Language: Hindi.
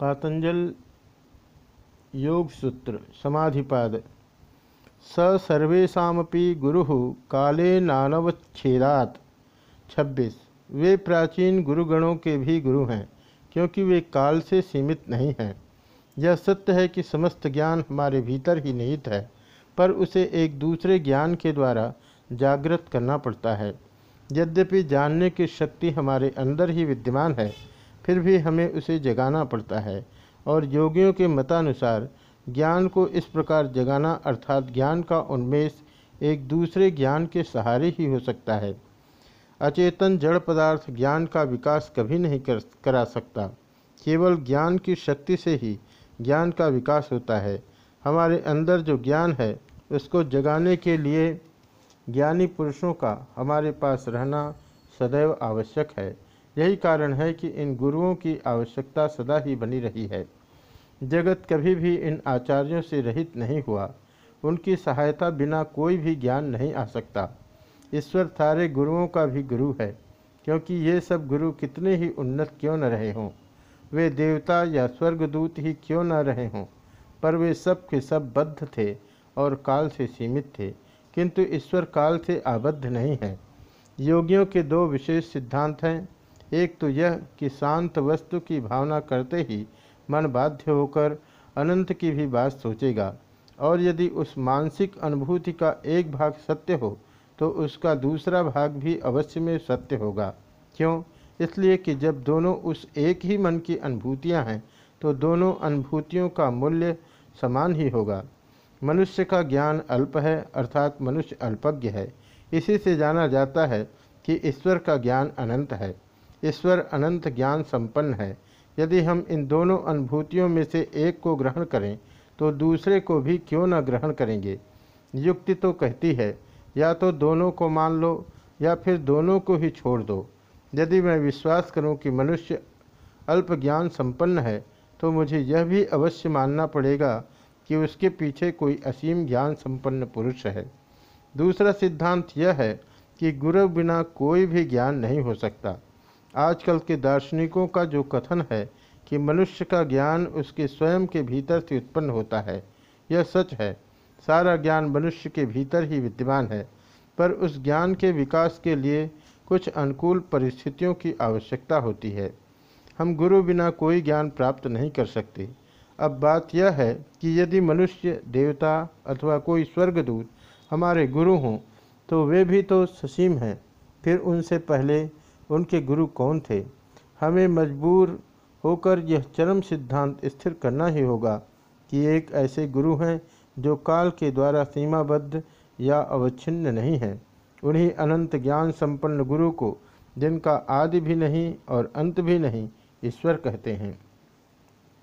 पातंजल योग सूत्र, समाधिपाद। स सर्वेशापि गुरु काले नानवच्छेदात। छब्बीस। वे प्राचीन गुरुगणों के भी गुरु हैं, क्योंकि वे काल से सीमित नहीं हैं। यह सत्य है कि समस्त ज्ञान हमारे भीतर ही निहित है, पर उसे एक दूसरे ज्ञान के द्वारा जागृत करना पड़ता है। यद्यपि जानने की शक्ति हमारे अंदर ही विद्यमान है फिर भी हमें उसे जगाना पड़ता है। और योगियों के मतानुसार, ज्ञान को इस प्रकार जगाना अर्थात ज्ञान का उन्मेष एक दूसरे ज्ञान के सहारे ही हो सकता है। अचेतन जड़ पदार्थ ज्ञान का विकास कभी नहीं कर, करा सकता। केवल ज्ञान की शक्ति से ही ज्ञान का विकास होता है। हमारे अंदर जो ज्ञान है, उसको जगाने के लिए ज्ञानी पुरुषों का हमारे पास रहना सदैव आवश्यक है। यही कारण है कि इन गुरुओं की आवश्यकता सदा ही बनी रही है। जगत कभी भी इन आचार्यों से रहित नहीं हुआ। उनकी सहायता बिना कोई भी ज्ञान नहीं आ सकता। ईश्वर सारे गुरुओं का भी गुरु है, क्योंकि ये सब गुरु कितने ही उन्नत क्यों न रहे हों। वे देवता या स्वर्गदूत ही क्यों न रहे हों, पर वे सब के सब बद्ध थे और काल से सीमित थे, किंतु ईश्वर काल से आबद्ध नहीं है। योगियों के दो विशेष सिद्धांत हैं एक तो यह कि शांत वस्तु की भावना करते ही मन बाध्य होकर अनंत की भी बात सोचेगा। और यदि उस मानसिक अनुभूति का एक भाग सत्य हो तो उसका दूसरा भाग भी अवश्य में सत्य होगा। क्यों? इसलिए कि जब दोनों उस एक ही मन की अनुभूतियाँ हैं तो दोनों अनुभूतियों का मूल्य समान ही होगा। मनुष्य का ज्ञान अल्प है, अर्थात मनुष्य अल्पज्ञ है। इसी से जाना जाता है कि ईश्वर का ज्ञान अनंत है। ईश्वर अनंत ज्ञान संपन्न है। यदि हम इन दोनों अनुभूतियों में से एक को ग्रहण करें तो दूसरे को भी क्यों न ग्रहण करेंगे? युक्ति तो कहती है, या तो दोनों को मान लो, या फिर दोनों को ही छोड़ दो। यदि मैं विश्वास करूँ कि मनुष्य अल्प ज्ञान संपन्न है तो मुझे यह भी अवश्य मानना पड़ेगा कि उसके पीछे कोई असीम ज्ञान संपन्न पुरुष है। दूसरा सिद्धांत यह है कि गुरु बिना कोई भी ज्ञान नहीं हो सकता। आजकल के दार्शनिकों का जो कथन है कि मनुष्य का ज्ञान उसके स्वयं के भीतर से उत्पन्न होता है, यह सच है। सारा ज्ञान मनुष्य के भीतर ही विद्यमान है, पर उस ज्ञान के विकास के लिए कुछ अनुकूल परिस्थितियों की आवश्यकता होती है। हम गुरु बिना कोई ज्ञान प्राप्त नहीं कर सकते। अब बात यह है कि यदि मनुष्य देवता अथवा कोई स्वर्गदूत हमारे गुरु हों तो वे भी तो ससीम हैं। फिर उनसे पहले उनके गुरु कौन थे? हमें मजबूर होकर यह चरम सिद्धांत स्थिर करना ही होगा कि एक ऐसे गुरु हैं जो काल के द्वारा सीमाबद्ध या अवच्छिन्न नहीं है। उन्हीं अनंत ज्ञान संपन्न गुरु को जिनका आदि भी नहीं और अंत भी नहीं ईश्वर कहते हैं।